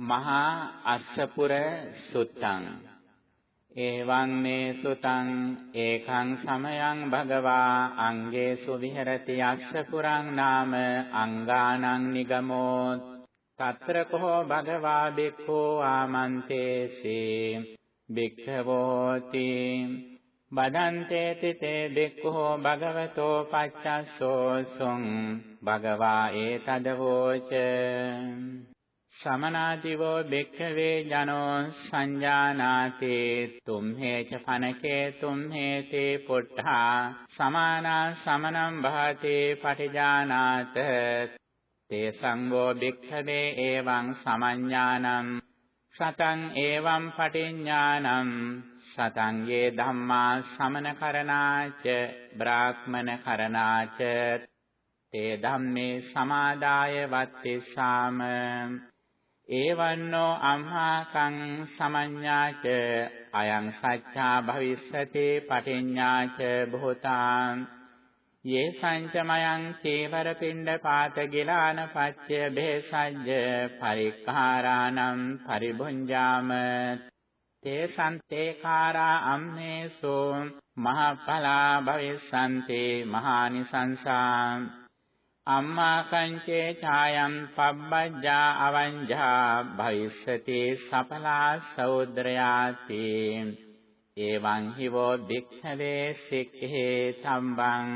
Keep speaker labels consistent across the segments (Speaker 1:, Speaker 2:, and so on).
Speaker 1: මහා අස්සපුර සුත්තං. එවං මේ සුතං ඒකං සමයං භගවා අංගේසු විහෙරති අස්සපුරං නාම අංගානං නිගමෝ తත්‍ර කෝ භගවා බික්ඛෝ ආමන්තේසේ බික්ඛවෝති බදන්තේ තිතේ බික්ඛෝ භගවතෝ පච්චස්සෝ සොං. භගවා ඒතදවෝච සමනාදිවෝ බික්ඛවේ ජනෝ සංජානාති තුම්හෙච පනකේ තුම්හෙතේ පුට්ඨා සමානා සමනම් භාති පටිජානාත තේ සංඝෝ බික්ඛවේ එවං සමඤ්ඤානම් සතං එවං පටිඥානම් සතංගේ ධම්මා සමන කරණාච බ්‍රාහ්මන කරණාච තේ ධම්මේ සමාදාය වත්තිසාම ඒවන්නෝ අම්හාකං සමඤ්ඤාච අයං සච්ඡා භවිස්සති පටිඤ්ඤාච භූතාං යේ සංචමයං චේවර පිණ්ඩ පාත ගිලාන පච්චය බේසජ්ජ පරික්ඛාරාණං පරිභුඤ්ජාම තේ සන්තේකාරා අම්මේසෝ මහඵලා භවිස්සන්ති මහානිසංසා අම්මා කංචේ ඡායම් පබ්බජ්ජා අවංජා භවිස්සති සඵලා සෞද්‍රයාති එවං හිවෝ භික්ඛවේ සික්ඛේ සම්බං.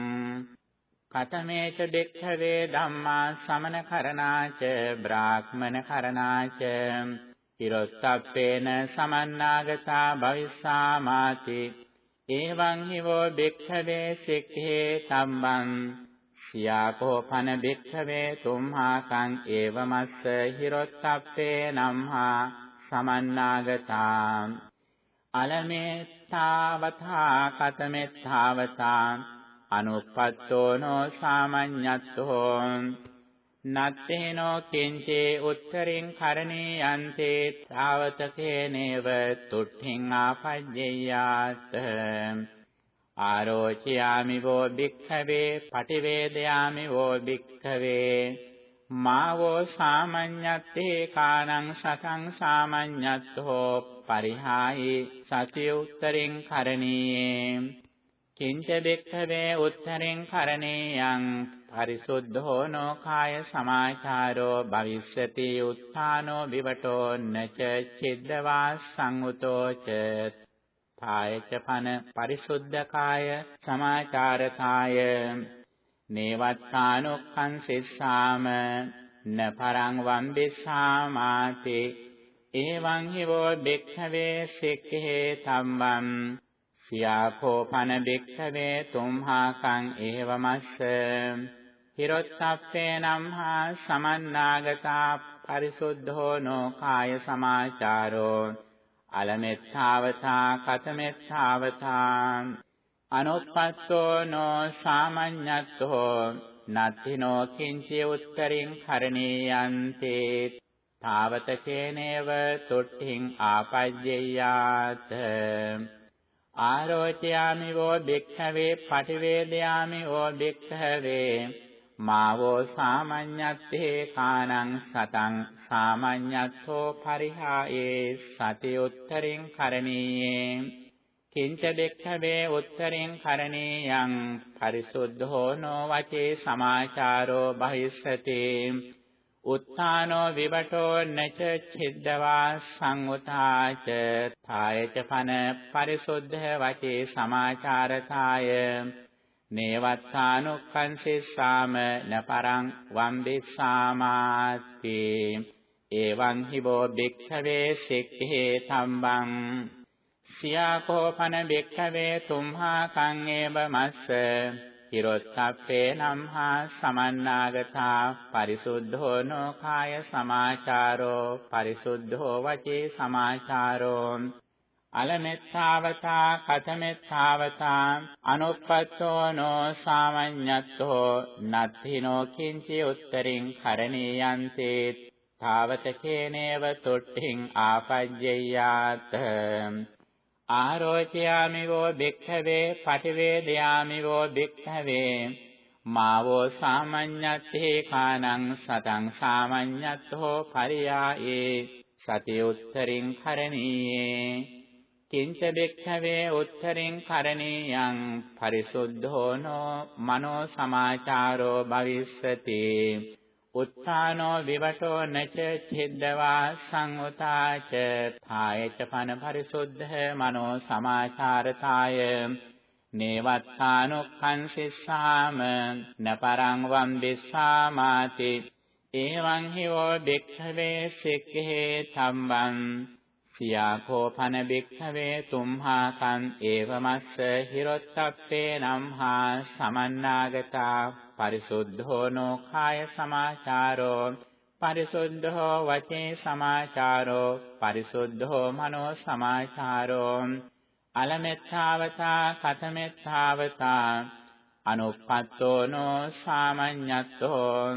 Speaker 1: කතමේච භික්ඛවේ ධම්මා සමන කරණාච බ්‍රාහ්මන කරණාච හිරොස්සප්පේන සමන්නාගතා භවිස්සාමාති. එවං හිවෝ භික්ඛවේ සික්ඛේ සම්බං. සියාකෝ පන භික්ඛවේ තුම්හාකං ඒවමස්ස හිරොස්සප්පේ නම්හා සමන්නාගතා අලමේත්තාවතා කතමෙත්තාවතා අනුප්පත්තෝනෝ සාමඤ්ඤත්තෝ. නත්තේනෝ කිංචේ උත්තරින් කරණේ යන්තේ තාවතකේනේව තුට්ඨින් ආපජ්ජයාත ආරෝචයාමි වෝ භික්ඛවේ පටිවේදයාමි වෝ භික්ඛවේ. මාවෝ සාමඤ්ඤත්තේ කාණං සතං සාමඤ්ඤත්තෝ පරිහායි සති උත්තරින් කරණීයේ. කිංච බෙක්ඛවේ උත්තරින් කරණේයං පරිසුද්ධෝ නොකාය සමාචාරෝ භවිස්සති උත්ථානෝ විවටෝ නච චිද්දවා සංඋතෝ ච ථායච පන පරිසුද්ධකාය සමාචාරකාය. නේවත්තානුක්ඛං සිස්සාම න පරං වම්බිස්සාමාති. එවං හිවෝ බෙක්ඛවේ සික්ඛේ තම්බම් සියාකෝ පන බික්ඛවේ තුම්හාකං ඒවමස්ස හිරොත්සප්පේ නම්හා සමන්නාගතා පරිසුද්ධෝ නෝ කාය සමාචාරෝ. අලමෙත්තාවතා කතමෙත්තාවතා අනුප්පත්තෝ නෝ සාමඤ්ඤත්තෝ නත්තිනෝ කිංචි උත්තරින් කරණීයන්තේ තාවතකේනේව තුට්ඨින් ආපජ්ජයාත ආරෝචයාමි වෝ භික්ඛවේ පටිවේදයාමි වෝ භික්ඛවේ මාවෝ සාමඤ්ඤත්තේ කානං සතං සාමඤ්ඤත්තෝ පරිහායේ සති උත්තරින් කරණීයේ කිංච බෙක්ඛවේ උත්තරින් කරණීයං පරිසුද්ධෝ නෝ වචේ සමාචාරෝ බහිස්සති උත්තානෝ විවටෝ නච ඡිද්දවා සංඋතාච ථායච පන පරිසුද්ධ වචේ සමාචාරතාය. නේවත්තානුක්ඛංසිස්සාම නපරං වම්බිස්සාමාති එවං හිවෝ භික්ඛවේ සික්ඛේ සම්බං සියාකෝපන භික්ඛවේ තුම්හා කං ඒව මස්ස හිරොත්ථප්පේ නම්හා සමන්නාගතා පරිසුද්ධෝ නෝ කාය සමාචාරෝ පරිසුද්ධෝ වචේ සමාචාරෝ අලමෙත්තාවතා කතමෙත්තාවතා අනුප්පත්තෝ නෝ සාමඤ්ඤත්තෝ නත්ථිනෝ කිංචි උත්තරින් කරණීයන්තේ තාවතකේනේව තුට්ඨින් ආපජ්ජයාත ආරෝචයාමි වෝ භික්ඛවේ පටිවේදයාමි වෝ භික්ඛවේ මාවෝ සාමඤ්ඤත්තේ කානං සතං සාමඤ්ඤත්තෝ පරියායේ සති උත්තරින් කරණීයේ කිංච බික්ඛවේ උත්තරින් කරණීයං පරිසුද්ධෝනෝ මනෝ සමාචාරෝ භවිස්සති. උත්තානෝ විවටෝ නච ඡිද්දවා සංඋතාච ථායච පන පරිසුද්ධ මනෝ සමාචාරතාය. නේවත්තානුක්ඛංසිස්සාම නපරං වම්බිස්සාමාති එවං හිවෝ භික්ඛවේ සික්ඛේ තම්බං සියාකෝපන භික්ඛවේ තුම්හා කං ඒවමස්ස හිරොත්තප්පේ නම්හා සමන්නාගතා පරිසුද්ධෝ නෝඛාය සමාචාරෝ පරිසුද්ධෝ වචේ සමාචාරෝ පරිසුද්ධෝ මනෝ සමාචාරෝ අලමෙත්තාවතා කතමෙත්තාවතා අනුප්පත්තෝනෝ සාමඤ්ඤත්තෝ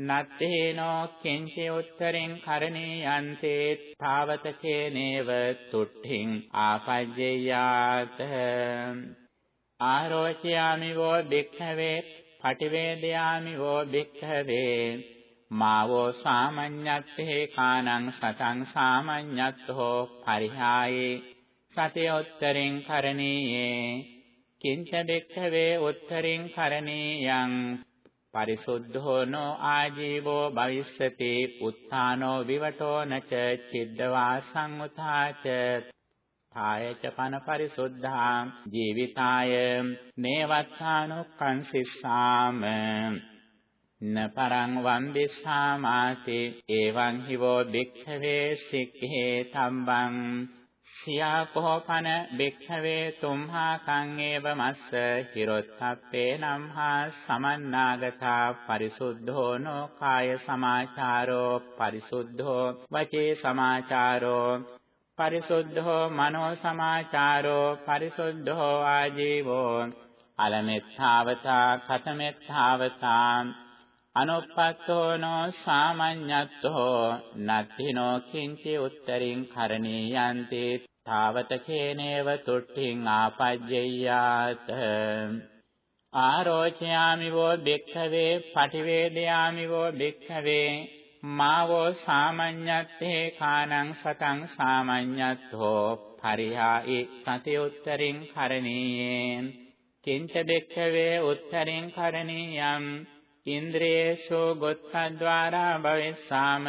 Speaker 1: නත්තේනෝ කිංචි උත්තරින් කරණීයන්තේ තාවතකේනේව තුට්ඨින් ආපජ්ජයාත. ආරෝචයාමි වෝ භික්ඛවේ පටිවේදයාමි වෝ භික්ඛවේ. මාවෝ සාමඤ්ඤත්තේ කානං සතං සාමඤ්ඤත්තෝ පරිහායේ. සතයොත්තරින් කරණීයේ. කිංච බෙක්ඛවේ උත්තරින් කරණීයං පරිසුද්ධෝ නෝ ආජීවෝ භවිස්සති උත්ථානෝ විවටෝ නච චිද්දවා සංඋතාච කායච පන පරිසුද්ධා ජීවිතාය නේවත්තානුක්ඛංසිස්සාම. නපරං වම්බිස්සාමාති එවං හිවෝ භික්ඛවේ සික්ඛේ තම්බං. සියා කොහොපන භික්ඛවේ තුම්හා කං ඒව මස්ස හිරොත්ථප්පේ නම්හා සමන්නාගතා පරිසුද්ධෝ නෝ කාය සමාචාරෝ පරිසුද්ධෝ වචේ සමාචාරෝ පරිසුද්ධෝ මනෝ සමාචාරෝ පරිසුද්ධෝ ආජීවෝ අලමෙත්තාවතා කතමෙත්තාවතා අනුප්පත්තෝනෝ සාමඤ්ඤත්තෝ නත්තිනෝ කිංචි උත්තරින් කරණීයන්ති තාවත කේනේව තුට්ඨින් ආපජ්ජයාත ආරෝචයාමි වෝ භික්ඛවේ පටිවේදයාමි වෝ භික්ඛවේ මාවෝ සාමඤ්ඤත්තේ කානං සතං සාමඤ්ඤත්තෝ පරිහායි සති උත්තරින් කරණීයේ කිංච භික්ඛවේ උත්තරින් කරණීයම්. ඉන්ද්‍රේශෝ ගොත්තද්වාරා භවෙස්සාම.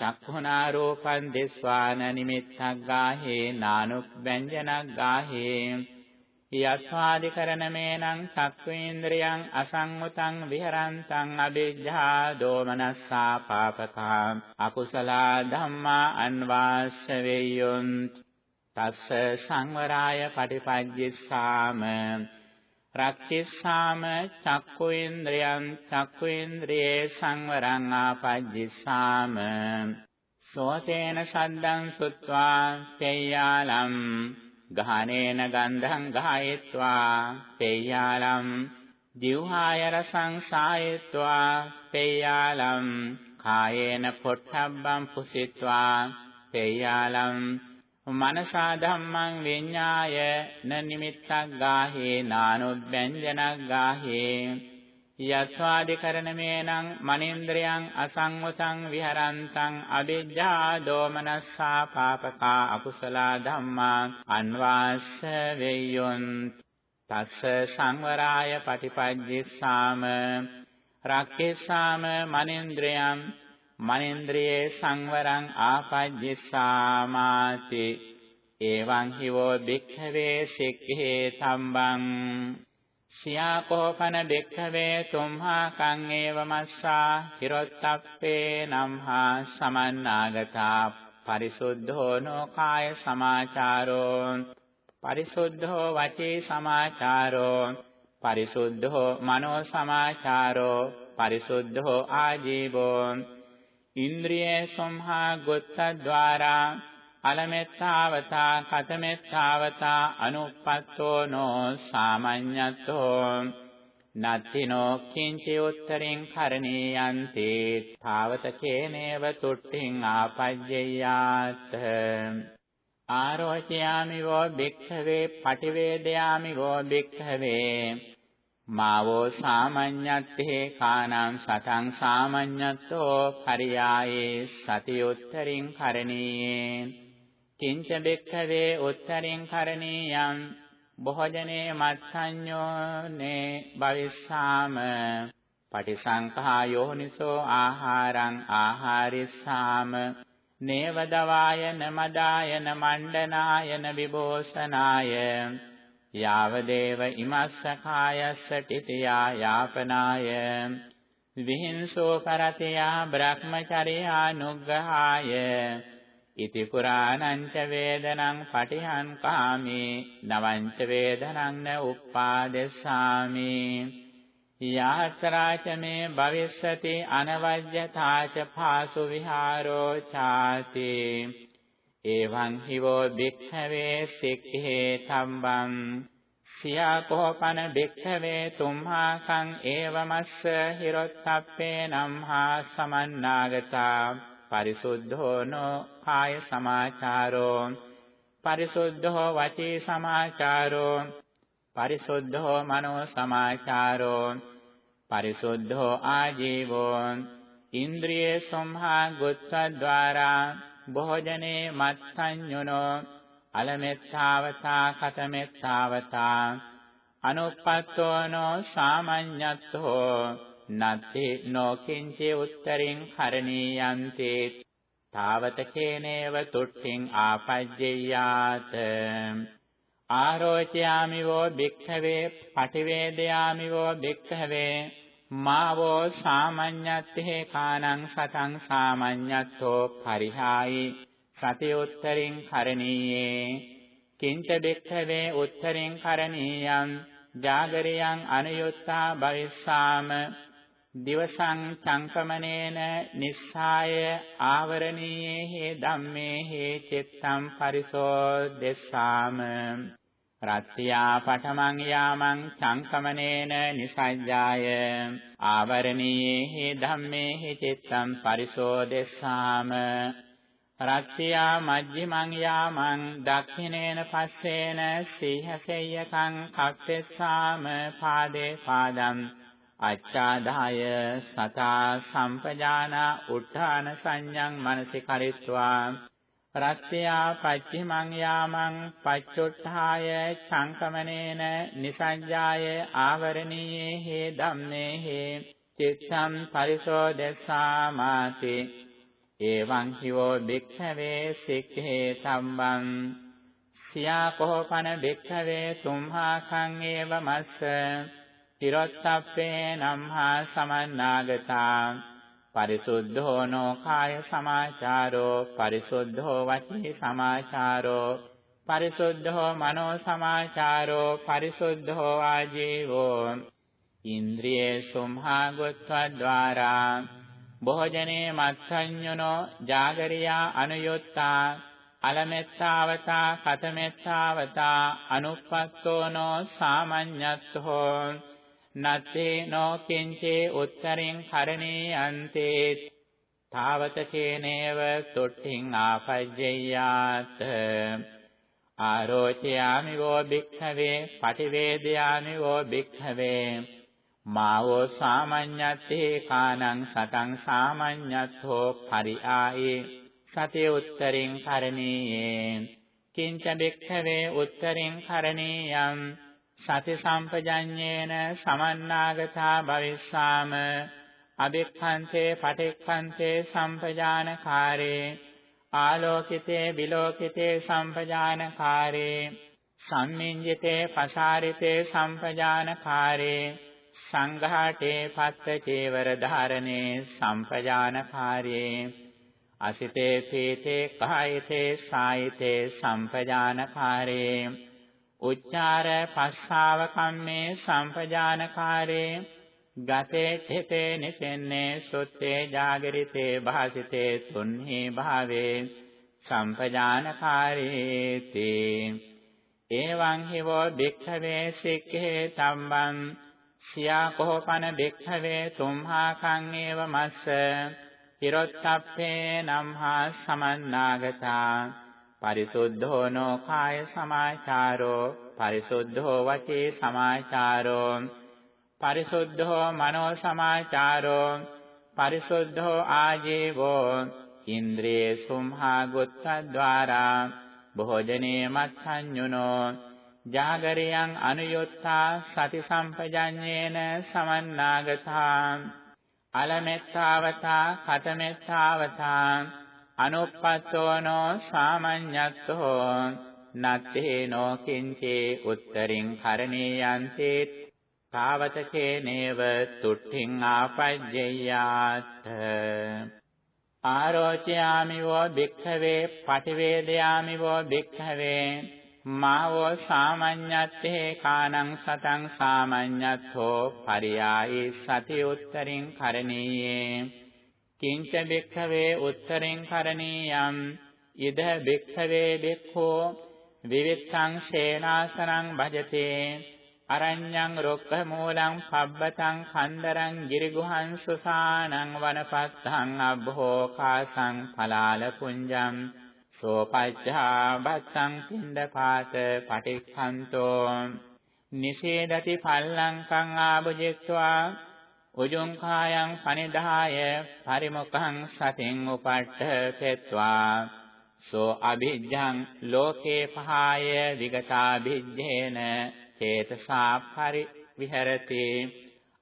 Speaker 1: චක්ඛුනා රූපං දිස්වාන නිමිත්තක් ගාහේ නානුක් ව්‍යංජනක් ගාහේ. යත්වාදිකරණමේනං චක්ඛේන්ද්‍රයන් අසංගතං විහරන්තං අබිජ්ජා දෝමනස්සා පාපකා. අකුසල ධම්මා අන්වාස්ස වේයොන්. තස්ස සංවරාය පටිපජ්ජිස්සාම. රක්ඛිස්සාම චක්ඛු ඉන්ද්‍රයන් චක්ඛු ඉන්ද්‍රියේ සංවරං ආපජ්ජිස්සාම. සෝතේන සද්දං සුත්වා තේයාලම් ගහනේන ගන්ධං ගායත්වා තේයාලම් දිවහාය රසං සායත්වා තේයාලම් කායේන පොට්ටබ්බං පුසිත්වා තේයාලම් මනසා ධම්මං විඤ්ඤාය න නිමිත්තක් ගාහේ නානුබ්බෙන්ජනක් ගාහේ යත්වාදිකරණමේනං මනේන්ද්‍රයන් අසංවතං විහරන්තං අවිජ්ජා දෝමනස්සා පාපකා අකුසල ධම්මා අන්වාස්ස වේයොන් තස්ස සංවරාය පටිපජ්ජිස්සාම රක්කේසාම මනේන්ද්‍රයන් මනේන්ද්‍රියේ සංවරං ආපජ්ජිස්සාමාති එවං හිවෝ භික්ඛවේ සික්ඛේ තම්බං. සියාකෝපන භික්ඛවේ තුම්හා කං ඒවමස්සා හිරොත්තප්පේ නම්හා සමන්නාගතා. පරිසුද්ධෝ නෝ කාය සමාචාරෝ. පරිසුද්ධෝ වචේ සමාචාරෝ. පරිසුද්ධෝ මනෝ සමාචාරෝ. පරිසුද්ධෝ ආජීවෝ. ඉන්ද්‍රියේ සම්හා ගොත්තද්වාරා අලමෙත්තාවතා කතමෙත්තාවතා අනුප්පත්තෝ නෝ සාමඤ්ඤත්තෝ නත්තිනෝ කිංචි උත්තරින් කරණීයන්ති තාවත කේනේව තුට්ඨින් ආපජ්ජයාත. ආරෝචයාමි වෝ භික්ඛවේ පටිවේදයාමි වෝ භික්ඛවේ මාවෝ සාමඤ්ඤත්තේ කානම් සතං සාමඤ්ඤත්තෝ පරියායේ සතියුත්තරින් කරණීයේ කිංච බෙක්ඛවේ උත්තරින් කරණීයං බොහෝජනේ මත්සඤ්ඤෝ නේ භවිස්සාම පටිසංඛා යෝනිසෝ ආහාරං ආහාරිස්සාම නේව දවායන මදායන මණ්ඩනායන විභෝසනාය යාවදේව ඉමස්ස කායස්ස තිතියා යාපනාය. විහිංසෝ කරතියා බ්‍රහ්මචර්යා නුග්ගහාය. ඉති පුරාණං ච වේදනං පටිහං කාමේ. නවං ච වේදනං න උප්පාදෙස්සාමි. යාත්‍රාච මේ භවිස්සති අනවජ්‍යතාච පාසු විහාරෝ ചാති එවං හිවෝ භික්ඛවේ සික්ඛේ තම්බං සියා කෝපන භික්ඛවේ තුම්හාකං ඒවමස්ස හිරොත්තප්පේ නම්හා සමන්නාගතා। පරිසුද්ධෝ නෝ කාය සමාචාරෝ। පරිසුද්ධෝ වචී සමාචාරෝ। පරිසුද්ධෝ මනෝ සමාචාරෝ। පරිසුද්ධෝ ආජීවෝ। ඉන්ද්‍රිය සම්හා ගුත්තද්වාරා භෝජනේ මත්සඤ්ඤුනෝ අලමෙත්තාවතා කතමෙත්තාවතා අනුප්පත්තෝනෝ සාමඤ්ඤත්තෝ නත්ති නොකින්චේ උත්තරින් කරණීයන්ති තාවත කේනේව තුට්ඨින් ආපජ්ජයාත ආරෝචයාමිවෝ භික්ඛවේ පටිවේදයාමිවෝ භික්ඛවේ මාවෝ සාමඤ්ඤත්තේ කානං සතං සාමඤ්ඤත්තෝ පරිහායි. සති උත්තරින් කරණීයේ. කිංච භික්ඛවේ උත්තරින් කරණීයං. ජාගරියං අනුයුත්තා භවිස්සාම දිවසං චංකමනේන නිස්සාය ආවරණීයේ හේ ධම්මේ හේ චිත්තං පරිසෝ දෙස්සාම. රත්ත්‍යා පඨමං යාමං සංකමනේන නිසඤ්ඤාය ආවරණීහි ධම්මේහි චිත්තං පරිසෝදෙස්සාම රත්ත්‍යා මජ්ක්‍ධිමං යාමං දක්ඛිනේන පස්සේන සීහසෙය්‍යකං කප්පෙස්සාම පාදේ පාදං। අච්ඡාදාය සතා සම්පජානා උත්ථාන සංඥං මනසි කරිත්වා රත්ත්‍යා පච්චිමං යාමං පච්චොට්ඨාය සංකමනේන නිසඤ්ඤාය ආවරණීයේ හේ ධම්මේ හේ චිත්තං පරිසෝදෙස්සාමාති එවං හිවෝ භික්ඛවේ සික්ඛේ සම්බං සියා කෝපන භික්ඛවේ තුම්හා කං ඒව මස්ස තිරොත්තප්පේ නම්හා සමන්නාගතා පරිසුද්ධෝ නෝ කාය සමාචාරෝ පරිසුද්ධෝ වචී සමාචාරෝ පරිසුද්ධෝ මනෝ සමාචාරෝ පරිසුද්ධෝ ආජීවෝ ඉන්ද්‍රියේ සුම්හා ගොත්වද්වාරා භෝජනේ මත්සඤ්ඤනෝ ජාගරියා අනුයොත්තා අලමෙත්තාවතා කතමෙත්තාවතා අනුප්පත්තෝනෝ සාමඤ්ඤත්තෝ. නත්තේ නෝ කිංචේ උත්තරින් කරණේ අන්තේ තාවත චේනේව තුට්ඨින් ආපජ්ජයාත ආරෝචයාමි වෝ භික්ඛවේ පටිවේදයාමි වෝ භික්ඛවේ. මාවෝ සාමඤ්ඤත්තේ කානං සතං සාමඤ්ඤත්තෝ පරිආයේ. සතේ උත්තරින් කරණීයේ. කිංච භික්ඛවේ උත්තරින් කරණීයම් සති සම්පජඤ්ඤේන සමන්නාගතා භවිස්සාම අබික්ඛන්තේ පටික්ඛන්තේ සම්පජානකාරේ ආලෝකිතේ විලෝකිතේ සම්පජානකාරේ සම්මිඤ්ජිතේ පසාරිතේ සම්පජානකාරේ සංඝාටේ පත්ත චේවර ධාරණේ සම්පජානකාරේ අසිතේ පීතේ කායිතේ සායිතේ සම්පජානකාරේ උච්චාර පස්සාව කම්මේ සම්පජානකාරේ ගතේ ඨිතේ නිසෙන්නේ සුත්තේ ජාගරිතේ භාසිතේ තුන්හි භාවේ සම්පජානකාරේති. එවං හිවෝ භික්ඛවේ සික්ඛේ තම්බං සියා කොහොපන භික්ඛවේ තුම්හා කං ඒව මස්ස හිරොත්තප්පේ නම්හා සමන්නාගතා. පරිසුද්ධෝ නෝ කාය සමාචාරෝ පරිසුද්ධෝ වචේ සමාචාරෝ පරිසුද්ධෝ මනෝ සමාචාරෝ පරිසුද්ධෝ ආජීවෝ ඉන්ද්‍රියේ සුම්හා ගුත්තද්වාරා භෝජනේ මත්සඤ්ඤුනෝ ජාගරියං අනුයොත්තා සති සම්පජඤ්ඤේන සමන්නාගතා අලමෙත්තාවතා කතමෙත්තාවතා අනුප්පත්තෝනෝ සාමඤ්ඤත්තෝ නත්තේනෝ කිංචේ උත්තරින් කරණීයන්තේ තාවතකේනේව තුට්ඨින් ආපජ්ජයාත්. ආරෝචයාමිවෝ භික්ඛවේ පටිවේදයාමිවෝ භික්ඛවේ මාවෝ සාමඤ්ඤත්තේ කානං සතං සාමඤ්ඤත්තෝ පරියායි සති උත්තරින් කරණීයේ. කිංච භික්ඛවේ උත්තරින් කරණීයම් ඉද භික්ඛවේ භික්ඛෝ විවිත්තං සේනාසනං භජතේ අරඤ්ඤං රොක්ඛ මූලං පබ්බතං කන්දරං ගිරිගුහං සුසානං වනපත්තං අබ්බෝ කාසං පලාල පුඤ්ජං සෝපච්ඡා බත්තං පින්ඩපාත පටික්ඛන්තෝ නිෂේදති පල්ලංකං ආභුජිත්වා උජුං කායං පනිදාය පරිමුඛං සතින් උපට්ඨ පෙත්වා සෝ අභිජ්ජං ලෝකේ පහාය විගතාභිජ්ජේන චේතසා පරිවිහෙරති.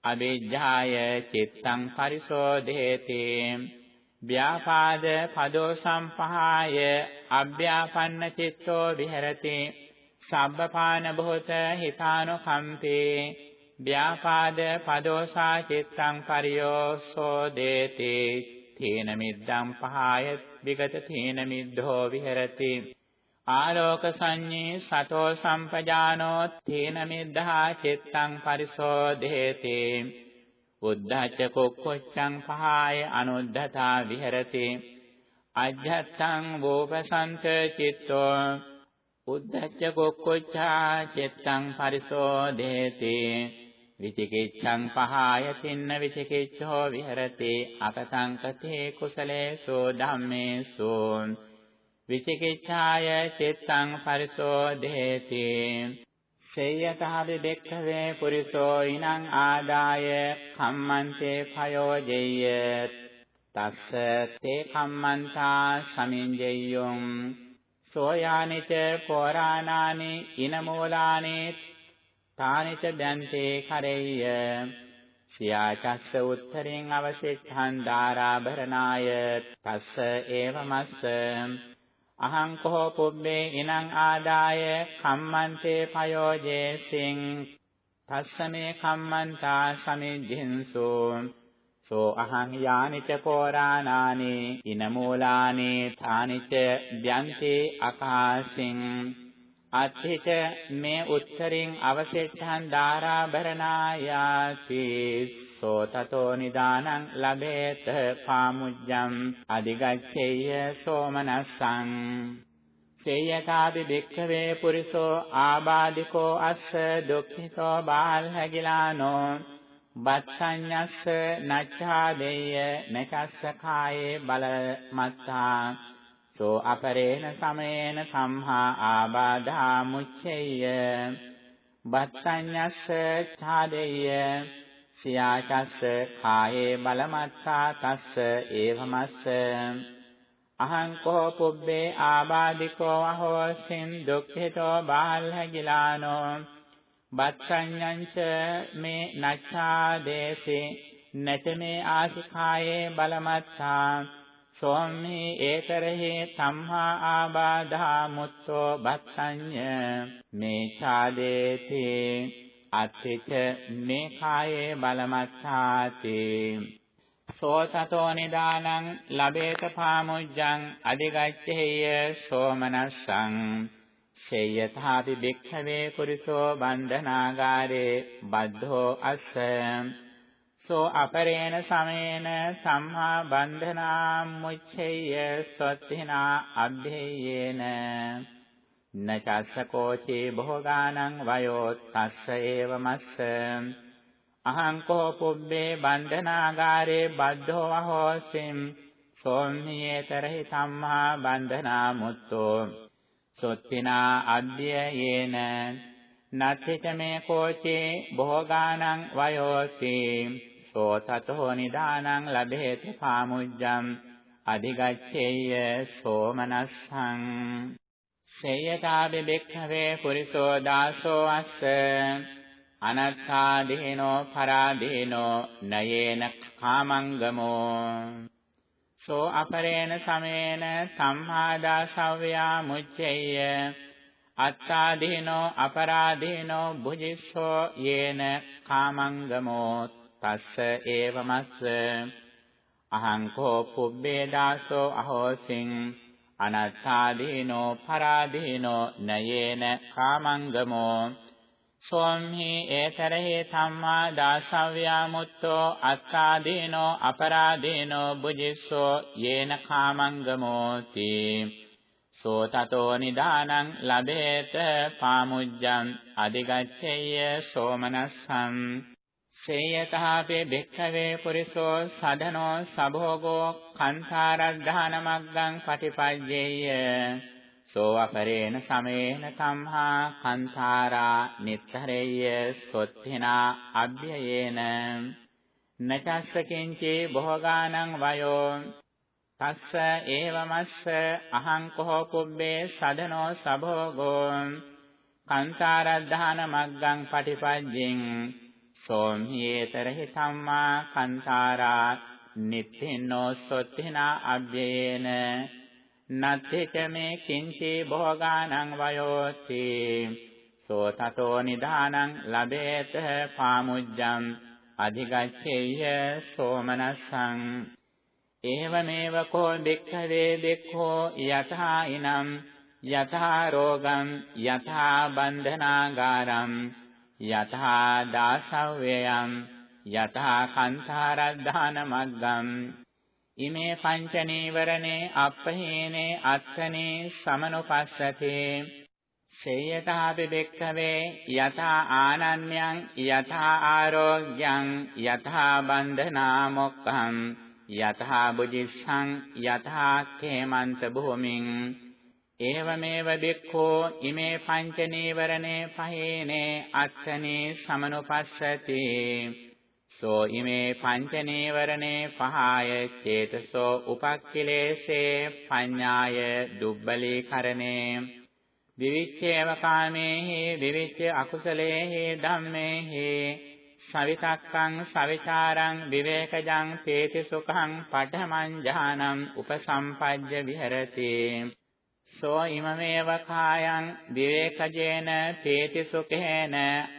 Speaker 1: අවිජ්ජාය චිත්තං පරිසෝධේති ව්‍යාපාද පදෝ සම්පහාය අභ්‍යාපන්න චිත්තෝ විහෙරති. සබ්බපාන භූත හිතානුකම්පේ ව්‍යාපාද පදෝසා චිත්තං පරියෝසෝ දේති. තීන මිද්දං පහාය විගත තීන මිද්ධෝ විහෙරති. ආලෝක සංඤේ සතෝ සම්පජානෝ තේන මිද්ධා චිත්තං පරිසෝධේති උද්ධච්ච කුක්කුච්ඡං පහාය අනුද්ධතා විහෙරති. අජ්ජත්තං වෝපසන්ත චිත්තෝ උද්ධච්ච කුක්කුච්ඡා චිත්තං පරිසෝධේති විචිකිච්ඡං පහාය තින්න විචිකිච්ඡෝ විහෙරති අකසංකතේ කුසලේසෝ ධම්මේසෝ විචිකිච්ඡාය චිත්තං පරිසෝධේති සේයතහවි දෙක්ඛවේ පුරිසෝ ඉනං ආදාය කම්මන්තේ භයෝජෙය්‍ය තස්ස තේ කම්මන්තා සමින්ජෙය්‍යොං සෝයානිච පෝරාණානි ඉනමූලානි තානිච බ්‍යන්තේ කරෙය්‍ය සියාචස්ස උත්තරින් අවසිද්ධං ධාරාභරණාය. තස්ස ඒවමස්ස අහං කෝ පුබ්බේ ඉනං ආදාය කම්මන්තේ පයෝජේසින්. තස්සමේ කම්මන්තා සමිද්ධින්සු. සෝ අහං යානිච පෝරාණානි. ඉනමූලානි ථානිච ද්‍යන්තේ අකාසින්. අත්ථිත මේ උත්තරින් අවසෙට්ඨං ධාරාභරණායාති. සෝ තතෝ නිදානං ලබේත පාමුජ්ජම් අදිගච්ඡේය සෝමනස්සං. සේයකාදි භික්ඛවේ පුරිසෝ ආබාධිකෝ අස්ස දුක්ඛිතෝ බාල්හගිලානෝ. බත්සඤ්ඤස්ස නච්ඡාදේය නකස්ස කායේ බලමත්තා. සෝ අපරේණ සමේන සම්හා ආබාධා මුච්ඡේය। බත්සඤ්ඤස්ස ඡාදේය। සියාචස්ස කායේ බලමත්තා තස්ස ඒවමස්ස। අහං කෝ පුබ්බේ ආබාධිකෝ අහෝසින් දුක්ඛිතෝ බාල්හගිලානෝ। බත්සඤ්ඤංච මේ නච්ඡාදේසි। නචමේ ආසිකායේ බලමත්තා। සෝම්හි ඒතරහි සම්හා ආබාධා මුත්තෝ බත්සඤ්ඤ මේ ඡාදේති අත්ථිච මේ කායේ බලමත්තාති. සෝතතෝ නිදානං ලබේත පාමුජ්ජං අධිගච්ඡේය සෝමනස්සං. ශේයථාපි භික්ඛවේ පුරිසෝ බන්ධනාගාරේ බද්ධෝ අස්ස සෝ අපරේණ සමේන සම්මා බන්ධනා මුච්ඡේය සොත්තිනා අබ්බේයේන නචස්ස කෝචේ භෝගානං වයෝ තස්ස ඒව මස්ස අහං කෝ පුබ්බේ බන්ධනාගාරේ බද්ධෝ අහෝසින් සෝම්හියතරහි සම්මා බන්ධනා මුත්තෝ සොත්තිනා අද්‍ය යේන නත්ථිච මේ කෝචේ භෝගානං වයෝති සෝ තතෝ නිදානං ලබේති පාමුජ්ජම් අධිගච්ඡේය සෝමනස්සං සේයතාබි බික්ඛවේ පුරිසෝ දාසෝ අස්ස අනත්ථාදීනෝ පරාදීනෝ නයේන කාමංගමෝ සෝ අපරේණ සමේන සම්මාදා සව්‍යා මුච්චේය අත්තාදීනෝ අපරාදීනෝ බුජිස්සෝ යේන කාමංගමෝ තස්ස ඒවමස්ස। අහං කෝ පුබ්බේ දාසෝ අහෝසින්। අනත්තාදීනෝ පරාදීනෝ නයේන කාමංගමෝ। සෝම්හි ඒතරහි සම්මා දාසව්‍යා මුත්තෝ අත්තාදීනෝ අපරාදීනෝ බුජිස්සෝ යේන කාමංගමෝති। සෝ තතෝ නිදානං ලබේත පාමුජ්ජං අධිගච්ඡේය සෝමනස්සං। සේයතහපේ භික්ඛවේ පුරිසෝ සදනෝ සභෝගෝ කන්ථාරද්ධාන මග්ගං පටිපජ්ජේය. සෝ අපරේණ සමේන සම්හා කන්ථාරා නිත්තරේය සොත්තිනා අභ්‍යයේන. නචස්ස කිංචේ බොහෝගානං වයෝ. තස්ස ඒවමස්ස අහං කෝ පුබ්බේ සදනෝ සභෝගෝ. කන්තාරද්ධාන මග්ගං පටිපජ්ජින් සෝම්හියතරහි සම්මා කන්තාරා නිත්තිනෝ සොත්තිනා අබ්බේන නත්ථිච මේ කිංචි භෝගානං වයෝති සෝ තතෝ නිදානං ලබේත පාමුජ්ජං අධිගච්ඡේය සෝමනස්සං ඒවමේව කෝ දෙක්ඛවේ දෙක්ඛෝ යතහා ඉනම් යතහා රෝගං යතහා බන්ධනාගාරං යතහා දාසව්‍යයං යතහා කන්තාරද්ධාන මග්ගම් ඉමේ පංච නීවරණේ අපහේනේ අත්තනේ සමනුපස්සතේ. සේයතාපි බෙක්ඛවේ යතා ආනන්‍යං යතා ආරෝග්‍යං යතා බන්ධනා මොක්ඛං යතා බුජිස්සං යතා කේමන්ත භූමින්. ඒවමේව බික්ඛෝ ඉමේ පංච නීවරණේ පහේනේ අත්තනේ සමනුපස්සති සෝ ඉමේ පංච නීවරණේ පහය චේතසෝ උපක්ඛිලේසේ පඤ්ඤාය දුබ්බලීකරණේ විවිච්ඡේව කාමේහි විවිච්ඡ අකුසලේහි ධම්මේහි සවිතක්කං සවිචාරං විවේකජං තේති සුඛං පඨමං ඥානං උපසම්පජ්ජ විහෙරති සෝ ඉමමේව කායං විවේකජේන තේති සුඛේන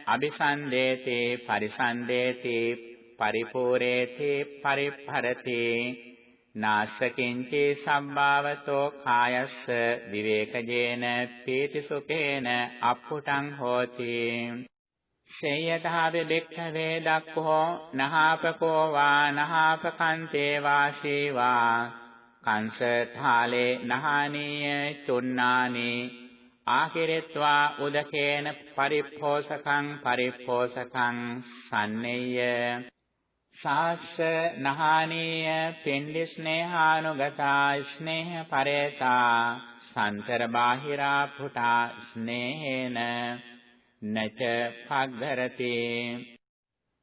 Speaker 1: අபிසන්දේති පරිසන්දේති පරිපූරේති පරිපරති නාසකින්චේ සම්භාවතෝ කායස්ස විවේකජේන තේති සුඛේන අප්පුටං හෝති සේයතාවේ බෙක්ඛවේ දක්ඛෝ නහාපකෝ වා නහාපකන්තේ වාසීවා කංශ ථාලේ නහානීය චුන්නානි. ආකිරෙත්වා උදකේන පරිපෝසකං පරිපෝසකං සන්නේය. සාස්ස නහානීය පින්ඩි ස්නේහානුගතා ස්නේහ පරේතා සන්තර බාහිරා පුටා ස්නේහේන. නච පග්ගරති.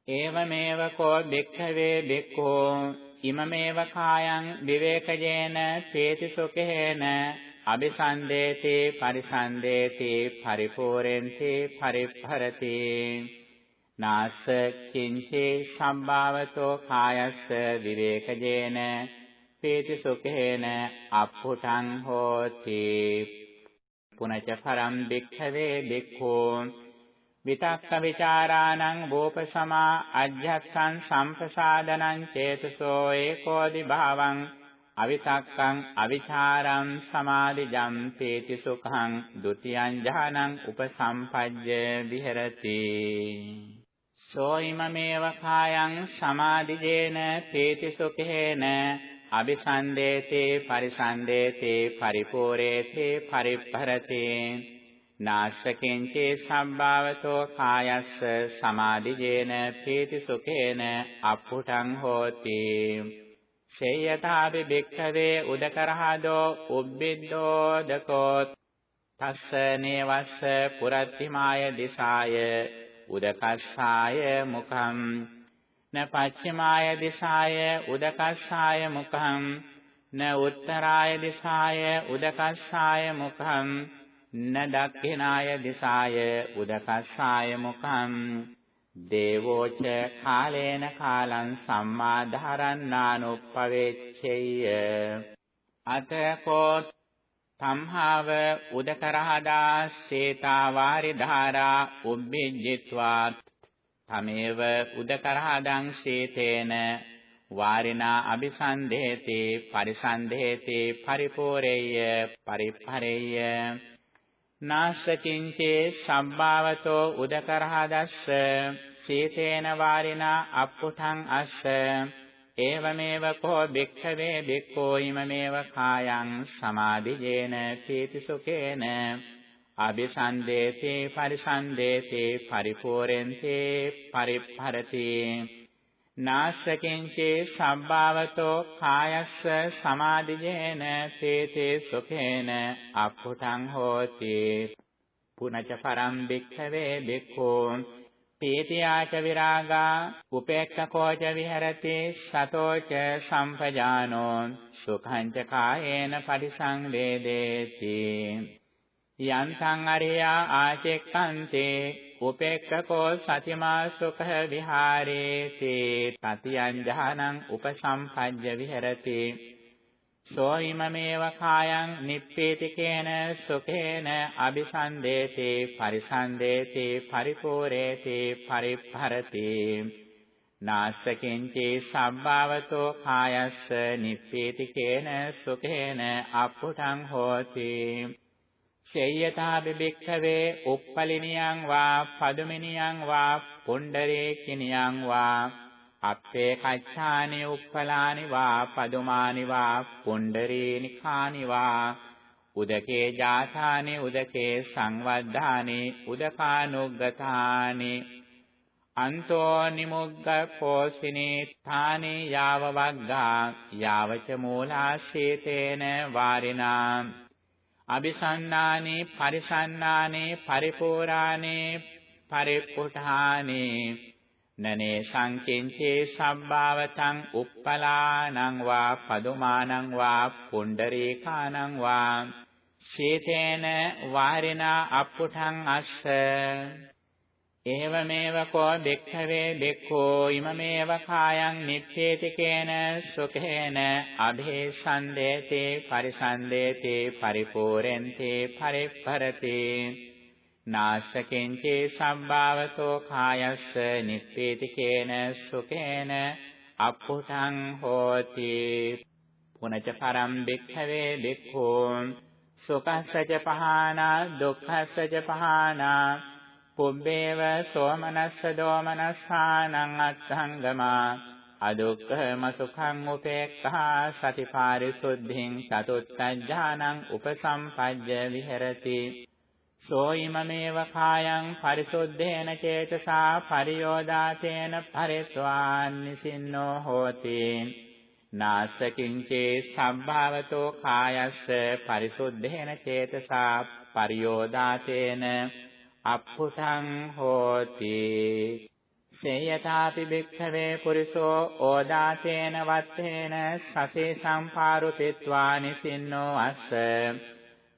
Speaker 1: ඒවමේව කෝ භික්ඛවේ භික්ඛෝ ඉමමේව කායං විවේකජේන තේති සුඛේන අபிසන්දේති පරිසන්දේති පරිපූර්ෙන්ති පරිපරති නාස කිංචේ සම්භාවතෝ කායස්ස විවේකජේන තේති සුඛේන අප්පුටං හෝති පුනච පරම් භික්ඛවේ භික්ඛෝ විතක්ක ਵਿਚාරාණං භූපසමා අධ්‍යක්ඛං සම්ප්‍රසාදනං චේතසෝ ඒකෝදි භාවං අවිතක්කං අවිචාරං සමාධිජම් තේති සුඛං ဒ ුතියං ඥානං උපසම්පජ්ජ විහෙරති. සෝයිමමේව කායං සමාධිජේන තේති සුඛේන අபிසන්දේතේ පරිසන්දේතේ පරිපූර්ණේතේ පරිප්පරතේ නාස්සකෙන්චේ සම්භාවතෝ කායස්ස සමාධිජේන පීති සුඛේන අප්පුටං හෝති. සේයතාපි භික්ඛවේ උදකරහදෝ උබ්බිද්දෝ දකෝ තස්ස නේවස්ස පුරත්තිමාය දිසාය උදකස්සාය මුඛං. න පච්චිමාය දිසාය උදකස්සාය මුඛං. න උත්තරාය දිසාය උදකස්සාය මුඛං. න දක්ඛිනාය දිසාය උදකස්සාය මුඛං දේවෝච කාලේන කාලං සම්මාධාරණානුප්පවෙච්චෙය්‍ය අතකෝ තම්හාව උදකරහදා සේතා වාරි ධාරා උබ්බිජ්ජිත්වා තමේව උදකරහදං සේතේන වාරිනා අபிසන්දේති පරිසන්දේති පරිපෝරෙය්‍ය පරිප්පරෙය්‍ය නාසකින්චේ සම්භාවතෝ උදකරහදස්ස සීතේන වාරිනා අප්පුඨං අස්ස. ඒවමේව කෝ භික්ඛවේ භික්ඛෝ ඉමමේව කායං සමාධිජේන පීතිසුඛේන. අபிසන්දේති පරිසන්දේති පරිපෝරෙන්තේ පරිප්පරති. නාස්සකින්චේ සම්භාවතෝ කායස්ස සමාධිජේන තේතේ සුඛේන අප්පුඨං හෝති. පුනච පරම් භික්ඛවේ භික්ඛෝ පීතියාච විරාගා උපේක්ඛකෝච විහෙරති සතෝච සම්පජානෝ සුඛං ච කායේන පරිසංවේදේති. යන්තං අරියා ආචෙක්ඛන්තේ උපේක්ඛකෝ සතිමා සුඛ විහාරේති තතියං ජානං උපසම්පජ්ජ විහෙරති සෝ ඉමමේව කායං නිප්පේතිකේන සුඛේන අபிසන්දේති පරිසන්දේති පරිපෝරේති පරිප්පරති නාස්සකින්චේ සම්භාවතෝ කායස්ස නිප්පේතිකේන සුඛේන අප්පුඨං හෝති සේයතා බිබික්ඛවේ උප්පලිනියං වා පදුමිනියං වා පුණ්ඩරේකිනියං වා අප්පේ කච්ඡානි උප්පලානි වා පදුමානි වා පුණ්ඩරීනිකානි වා උදකේ ජාතානි උදකේ සංවද්ධානි උදකානුග්ගතානි අන්තෝ නිමුග්ග පෝසිනේ ථානේ යාව වග්ගා යාවච මූලාශේතේන වාරිනා අபிසන්නානේ පරිසන්නානේ පරිපෝරානේ පරිපුඨානේ. නනේ සංකින්චේ සම්භාවතං uppalaනං වා පදුමානං වා පුණ්ඩරීකානං වා. ශීතේන වාරිනා අප්පුඨං අස්ස. ඒවමේව කෝ භික්ඛවේ භික්ඛෝ ඉමමේව කායං නිච්ඡේතිකේන සුඛේන අභේසන්දේති පරිසන්දේති පරිපූර්ෙන්ති පරිප්පරති නාශකෙන්චේ සම්භාවතෝ කායස්ස නිච්ඡේතිකේන සුඛේන අප්පුතං හෝති පුනච පරම් භික්ඛවේ භික්ඛෝ සුඛස්සච පහනා දුක්ඛස්සච පහනා පුබ්බේව සෝමනස්ස දෝමනස්සානං අත්ථංගමා අදුක්ඛම සුඛං උපේක්ඛා සතිපාරිසුද්ධින් චතුත්ථඥානං උපසම්පජ්ජ විහෙරති. සෝයිමමේව කායං පරිසුද්ධේන චේතසා පරියෝදාතේන පරිත්වාන්නිසින්නෝ හෝති. නාසකින්චේ සම්භාවතෝ කායස්ස පරිසුද්ධේන චේතසා පරියෝදාතේන අප්පුසං හෝති. සේයතාපි භික්ඛවේ පුරිසෝ ඕදාතේන වත්තේන සසේ සම්පාරුතිත්වා නිසින්නෝ අස්ස.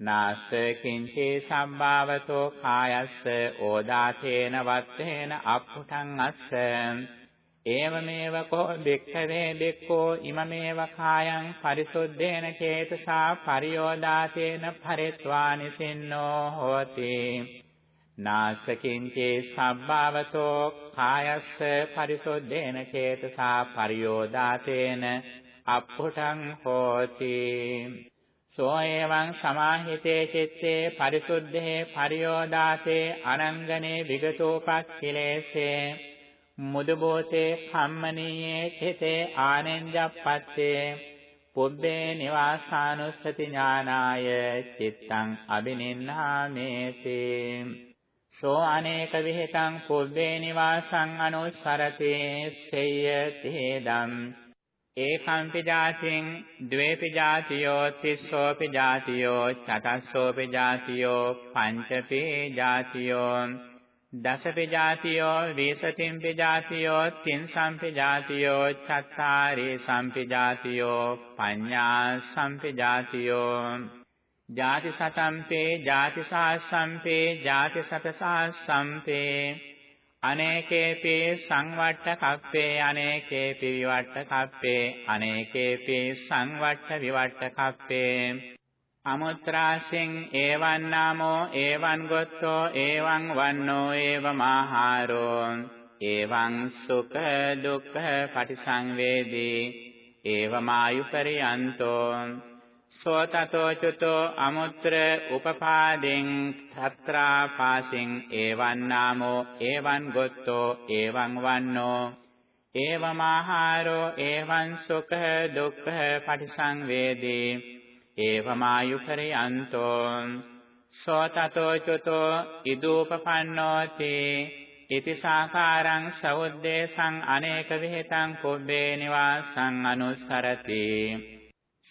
Speaker 1: නාස්ස කිංචේ සම්භාවතෝ කායස්ස ඕදාතේන වත්තේන අප්පුඨං අස්ස. ඒවමේව කෝ භික්ඛවේ භික්ඛෝ ඉමමේව කායං පරිසුද්ධේන චේතසා පරියෝදාතේන පරිත්වා නිසින්නෝ හෝති. නාසකින්චේ සබ්බාවතෝ කායස්ස පරිසොද්දේන චේතසා පරියෝදාතේන අප්පුඨං හෝති. සෝ එවං සමාහිතේ චිත්තේ පරිසුද්ධේ පරියෝදාතේ අනංගනේ විගතෝපක්ඛිලේසේ. මුදබෝතේ කම්මනීයේ චිතේ ආනෙන්ජප්පත්තේ. පුබ්බේ නිවාසානුස්සති ඥානාය චිත්තං අබිනින්නාමේති සෝ අනේක විහෙතං පුබ්බේ නිවාසං අනුස්සරතේ සේයති දම්. ඒකම්පි ජාතින් ද්වේපි ජාතියෝ තිස්සෝපි ජාතියෝ චතස්සෝපි ජාතියෝ පංචපි ජාතියෝ දසපි ජාතියෝ විසතිම්පි ජාතියෝ තින්සම්පි ජාතියෝ චත්තාරි සම්පි ජාතියෝ පඤ්ඤා සම්පි ජාතියෝ ජාති සතම්පේ ජාති සාසම්පේ ජාති සතසාසම්පේ අනේකේපි සංවට්ඨ කප්පේ අනේකේපි විවට්ඨ කප්පේ අනේකේපි සංවට්ඨ විවට්ඨ කප්පේ අමුත්‍රාසින් ඒවං නාමෝ ඒවං ගොත්තෝ ඒවං වන්නෝ ඒවමාහාරෝ ඒවං සුඛ දුක්ඛ පටිසංවේදී ඒවමායුපරියන්තෝ සෝ තතෝ චුතෝ අමුත්‍ර උපපාදෙන් තත්‍රා පාසින් එවං නාමෝ එවං ගොත්තෝ එවං වන්නෝ. ඒවමාහාරෝ එවං සුඛ දුක්ඛ පටිසංවේදී. ඒවමායුපරියන්තෝ සෝ තතෝ චුතෝ ඉදූපපන්නෝති. ඉති සාකාරං සෞද්දේශං අනේක විහෙතං කුබ්බේ නිවාසං අනුස්සරති.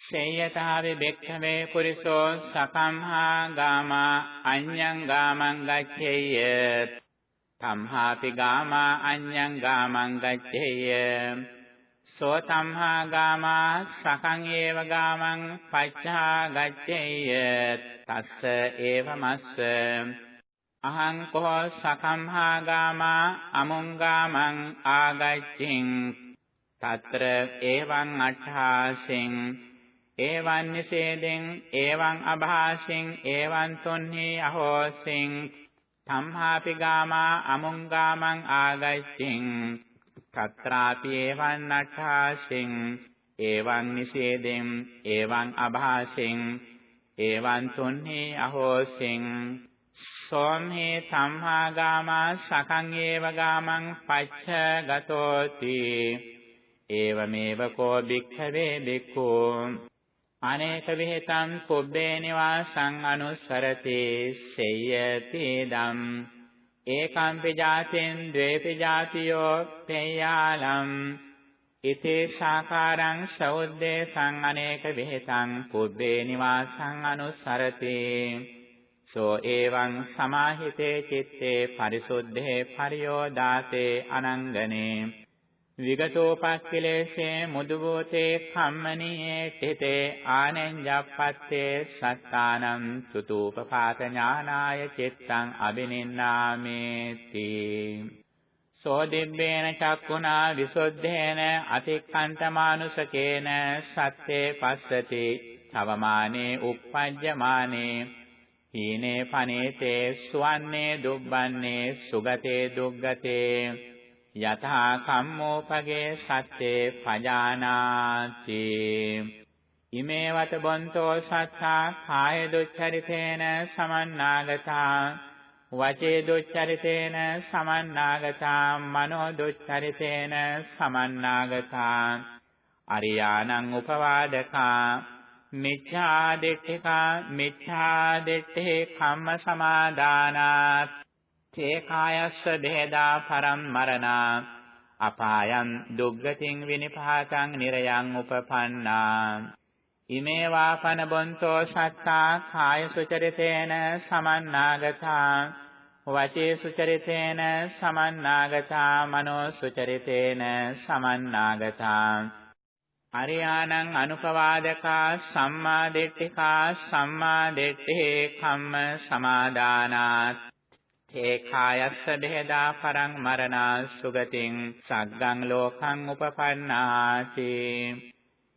Speaker 1: සේයතාවේ බෙක්ඛවේ පුරිසෝ සකම්හා ගාමා අඤ්ඤං ගාමං ගච්ඡේය. තම්හාපි ගාමා අඤ්ඤං ගාමං ගච්ඡේය. සෝ තම්හා ගාමා සකං ඒව ගාමං පච්ඡා ගච්ඡේය. තස්ස ඒවමස්ස. අහං කෝ සකම්හා ගාමා අමුං ගාමං ආගච්ඡින්. తත්‍ර එවං අට්ඨාසින්. ඒවං නිසේදෙන් ඒවං අභාසින් ඒවං තොන්හි අහෝසින් සම්හාපි ගාමා අමුං ගාමං ආගච්ඡින් తත්‍රාපි ඒවං නඨාසින් ඒවං නිසේදෙන් ඒවං අභාසින් ඒවං තොන්හි අහෝසින් සෝම්හි සම්හා ගාමා සකං ඒව ගාමං පච්ච ගතෝති. ඒවමේව කෝ භික්ඛවේ භික්ඛූ අනේක විහෙතං පුබ්බේ නිවාසං අනුස්සරති සේයති දම්. ඒකම්පි ජාතෙන් ද්වේපි ජාතියෝ පේයාලම්. ඉතේ සාකාරං සෞද්දේශං අනේක විහෙතං පුබ්බේ නිවාසං අනුස්සරති. සෝ එවං සමාහිතේ චitte පරිසුද්ධේ පරියෝදාතේ අනංගනේ. විගතෝපක්ඛිලේශේ මුදුගෝතේ කම්මනීයේ තිතේ ආනෙන්ජප්පත්තේ සත්තානම් සුතූපපාත ඥානාය චිත්තං අබිනින්නාමේති සෝ දිබ්බේන චක්කුණා විසුද්ධේන අතික්ඛන්තමානුසකේන සත්‍යේ පස්සති තවමානේ uppajjamaane හීනේ පනේතේ සුවන්නේ දුබ්බන්නේ සුගතේ දුග්ගතේ යථා කම්මෝපගේ සත්‍යේ පජානාති. ඉමේවත බොන්තෝ සත්තා කාය දුච්චරිතේන සමන්නාගතා වචේ දුච්චරිතේන සමන්නාගතා මනෝ දුච්චරිතේන සමන්නාගතා. අරියානං උපවාදකා මිච්ඡා දිට්ඨිකා මිච්ඡා දිට්ඨේ කම්ම සමාදානාත්. තේ කායස්ස බෙහෙදා පරම් මරණා. අපායන් දුග්ගතින් විනිපාතං නිරයන් උපපන්නා. ඉමේ වාපන බොන්තෝ සත්තා කාය සුචරිතේන සමන්නාගතා. වචේ සුචරිතේන සමන්නාගතා මනෝ සුචරිතේන සමන්නාගතා. අරියානං අනුපවාදකා සම්මා දිට්ඨිකා සම්මා දිට්ඨේ කම්ම සමාදානාත්. තේ කායස්ස බෙහෙදා පරං මරණා සුගතින් සග්ගං ලෝකං උපපන්නාති.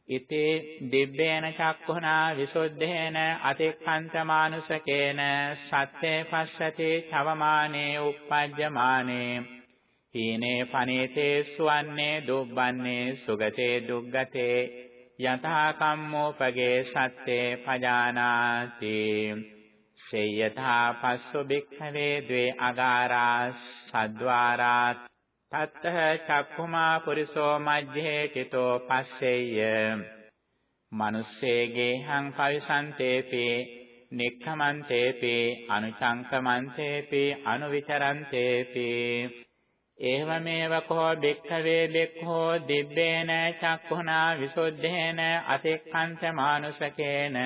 Speaker 1: ඉති දිබ්බේන චක්ඛුනා විසුද්ධේන අතික්ඛන්ත මානුසකේන සත්‍යේ පස්සති චවමානේ uppajjamaane. හීනේ පනේතේ සුවන්නේ දුබ්බන්නේ සුගතේ දුග්ගතේ යතහා කම්මෝපගේ සත්‍යේ පජානාති. සේයථා පස්සු බික්ඛවේ ද්වේ අගාරා සද්්වාරා තත්ත චක්ඛුමා පුරිසෝ මජ්ජේ තිතෝ පස්සෙය්‍ය මනුස්සේගේ හං පවිසන්තේපි නික්ඛමන්තේපි අනුචංකමන්තේපි අනුවිචරන්තේපි ඒවමේව කෝ භික්ඛවේ භික්ඛෝ දිබ්බේන චක්ඛුනා විසුද්ධේන අතික්ඛන්ත මානුසකේන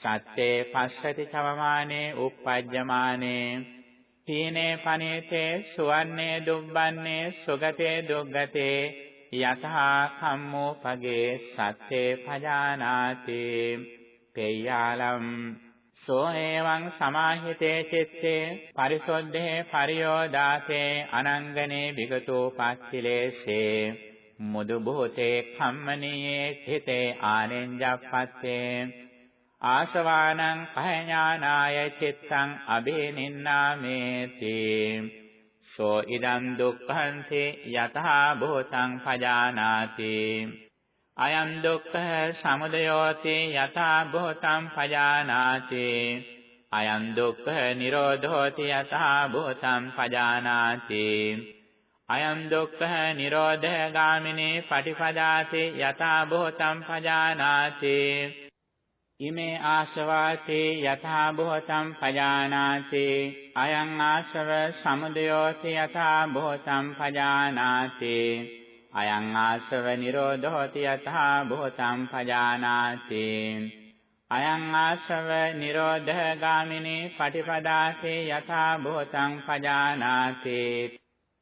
Speaker 1: සත්තේ පස්සති චවමානේ uppajjamaනේ තීනේ පනේතේ සුවන්නේ දුබ්බන්නේ සුගතේ දුග්ගතේ. යතහා කම්මෝ පගේ සත්තේ පජානාති. පෙය්‍යාලම්. සෝ එවං සමාහිතේ චිත්තේ පරිසොද්දේ පරියෝදාසේ අනංගනේ විගතෝ පස්තිලේසේ මුදු භූතේ කම්මනීයේ හිතේ ආනෙන්ජප්පත්තේ. ආසවානං පහඥානාය චිත්තං අබේනින්නාමේති. සෝ ඉදං දුක්ඛන්ති යතහා භූතං පජානාති. අයං දුක්ඛ සමුදයෝති යථා භූතං පජානාති. අයං දුක්ඛ නිරෝධෝති යථා භූතං පජානාති. අයං දුක්ඛ නිරෝධ ගාමිනී පටිපදාති යථා භූතං පජානාති. ඉමේ ආශවාතේ යථා භූතං පජානාති අයං ආශව සමුදයෝති යථා භූතං පජානාති අයං ආශව නිරෝධෝති යථා භූතං පජානාති අයං ආශව නිරෝධ ගාමිනී පටිපදාසේ යථා භූතං පජානාති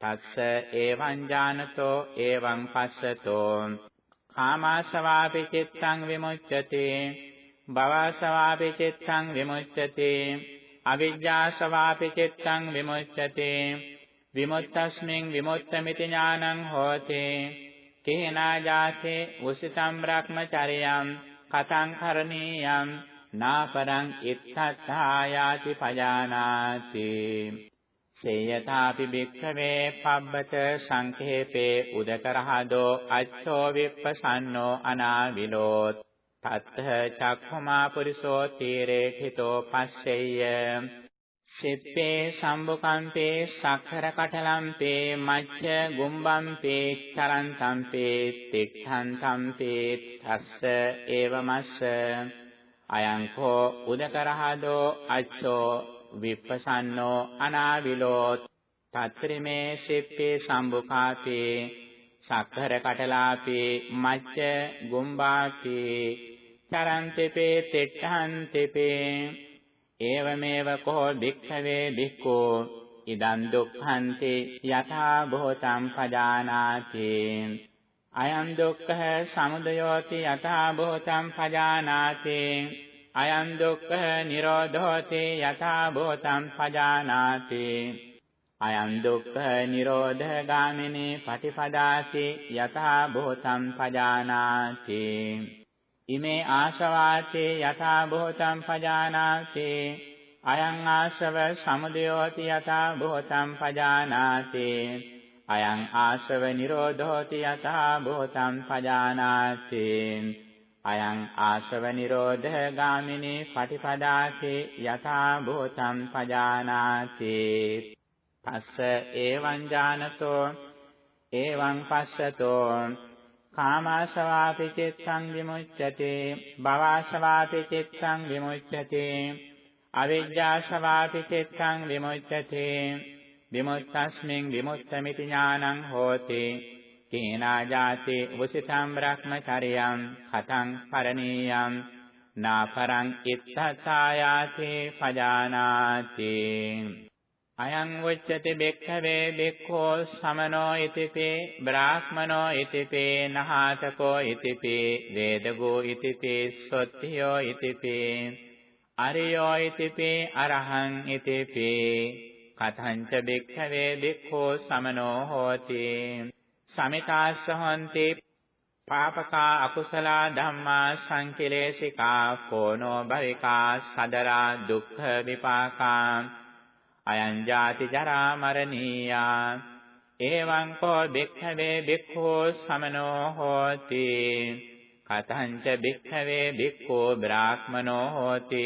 Speaker 1: තස්ස එවං ඥානතෝ එවං පස්සතෝ කාමාශවාපි චිත්තං විමුච්ඡති භවසවාපි චිත්තං විමුච්ඡති අවිජ්ජාසවාපි චිත්තං විමුච්ඡති විමුක්තස්මින් විමුක්තമിതി ඥානං හෝති කේනා ජාතේ උසිතම් බ්‍රහ්මචර්යම් කතං කරණීයම් නාපරං ඉත්තථායාති පජානාති. සේයතාපි භික්ඛවේ පබ්බත සංඛේපේ උදකරහදෝ අච්ඡෝ විප්පසන්නෝ අනාවිලෝත්. තත්ථ චක්ඛමා පුරිසෝ තීරේ හිතෝ පස්සෙය්‍ය. සිප්පේ සම්බුකම්පේ සක්කර කටලම්පේ මච්ච ගුම්බම්පේ චරන්තම්පේ තික්ඛන්තම්පේ තස්ස ඒවමස්ස. අයං කෝ උදකරහදෝ අච්චෝ විප්පසන්නෝ අනාවිලෝ තත්‍රිමේ සිප්පේ සම්බුකාපේ සක්කර කටලාපේ මච්ච ගුම්බාපේ චරන්තපේ තික්ඛන්තපේ ඒවමේව කෝ භික්ඛවේ භික්ඛෝ ඉදං දුක්ඛන්ති යථා භූතං පජානාති අයං දුක්ඛ සමුදයෝති යථා භූතං පජානාති අයං දුක්ඛ නිරෝධෝති යථා භූතං පජානාති අයං දුක්ඛ නිරෝධ ගාමිනී පටිපදාති යථා භූතං පජානාති ඉමේ ආශවාතේ යථා භූතං පජානාති අයං ආශව සමුදයෝති යථා භූතං පජානාති අයං ආශව නිරෝධෝති යථා භූතං පජානාති අයං ආශව නිරෝධ ගාමිනී පටිපදාති යථා භූතං පජානාති පස්ස එවං ඥානතෝ එවං පස්සතෝ। කාමාශවාපි චිත්තං විමුච්ඡති භවශවාපි චිත්තං විමුච්ඡති අවිජ්ජාශවාපි චිත්තං විමුච්ඡති විමුක්තස්මින් විමුක්තമിതി ඥානං හෝති කේනා ජාති වසිතම් බ්‍රහ්මචරියං කතං කරණීයං නාපරං ඉත්තසායාති පජානාති. අයං උච්චති බෙක්ඛවේ බෙක්ඛෝ සමනෝ ඉතිපේ බ්‍රාහ්මනෝ ඉතිපේ නහාතකෝ ඉතිපේ වේදගෝ ඉතිපේ සොත්තියෝ ඉතිපේ අරියෝ ඉතිපේ අරහං ඉතිපේ කතංච බෙක්ඛවේ බෙක්ඛෝ සමනෝ හෝති. සමිතාස්ස හොන්ති පාපකා අකුසලා ධම්මා සංකිලේශිකා කෝනෝ භවිකා සදරා දුක්ඛ විපාකා අයං ජාති ජරා මරණීයා එවං කෝ භික්ඛවේ භික්ඛෝ සමනෝ හෝති කතංච භික්ඛවේ භික්ඛෝ බ්‍රාහ්මනෝ හෝති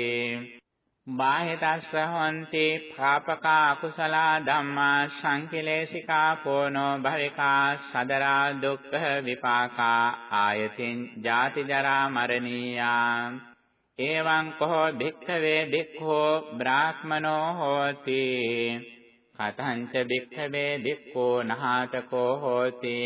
Speaker 1: බාහිතස්ස හොන්ති පාපකා අකුසලා ධම්මා සංකිලේශිකා පෝනෝ භවිකා සදරා දුක්ඛ විපාකා ආයතින් ජාති ජරා මරණීයා එවං කෝ භික්ඛවේ භික්ඛෝ බ්‍රාහ්මනෝ හෝති। කතංච භික්ඛවේ භික්ඛෝ නහාතකෝ හෝති।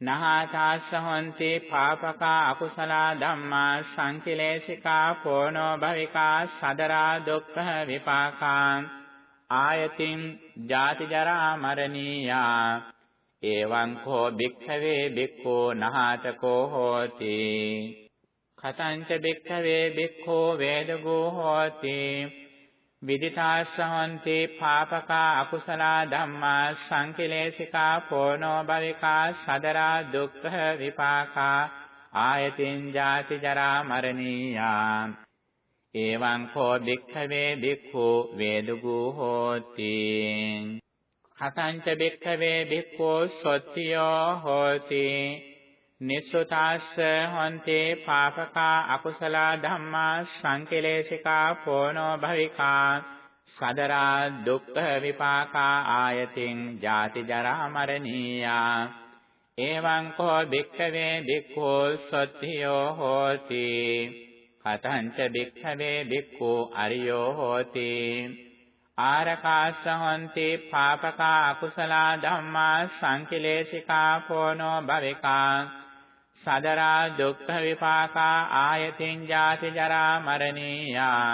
Speaker 1: නහාතාස්ස හොන්ති පාපකා අකුසලා ධම්මා සංකිලේශිකා පෝනෝ භවිකා සදරා දුක්ඛ විපාකා। ආයතින් ජාති ජරා මරණීයා। එවං කෝ භික්ඛවේ භික්ඛෝ නහාතකෝ හෝති। කතංච භික්ඛවේ භික්ඛෝ වේදගෝ හෝති। විදිතාස්සහන්ති පාපකා අකුසලා ධම්මා සංකිලේශිකා පෝනෝ භවිකා සදරා දුක්ඛ විපාකා ආයතින් ජාති ජරා මරණීයා। එවං කෝ භික්ඛවේ භික්ඛු වේදුගු හෝති। කතංච භික්ඛවේ භික්ඛෝ සොත්තියෝ හෝති। නිස්සුතාස්ස හොන්තේ පාපකා අකුසලා ධම්මා සංකලේශිකා පෝනෝ භවිකා සදරා දුක්ඛ විපාකා ආයතින් ජාති ජරා මරණීයා. එවං කෝ භික්ඛවේ භික්ඛෝ සත්‍යෝ හෝති. කතංච භික්ඛවේ භික්ඛෝ අරියෝ හෝති. ආරකාස්ස හොන්ති පාපකා අකුසලා ධම්මා සංකිලේශිකා පෝනෝ භවිකා සදරා දුක්ඛ විපාකා ආයතින් ජාති ජරා මරණීයා.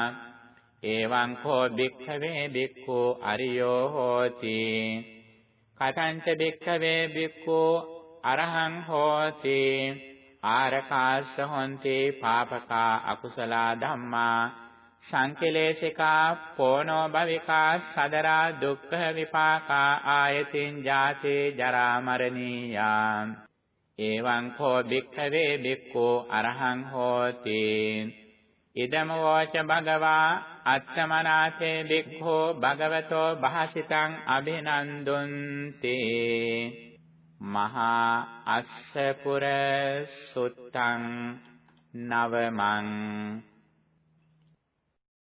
Speaker 1: එවං කෝ භික්ඛවේ භික්ඛු අරියෝ හෝති. කතංච භික්ඛවේ භික්ඛු අරහං හෝති. ආරකාස්ස හොන්ති පාපකා අකුසලා ධම්මා. සංකලේශිකා පෝනෝ භවිකා සදරා දුක්ඛ විපාකා ආයතින් ජාති ජරා මරණීයා. එවං කෝ භික්ඛවේ භික්ඛෝ අරහං හෝති। ඉදම වෝච භගවා අත්තමනාතේ භික්ඛෝ භගවතෝ භාසිතං අභිනන්දුන්ති। මහා අස්සපුර සුත්තං නවමං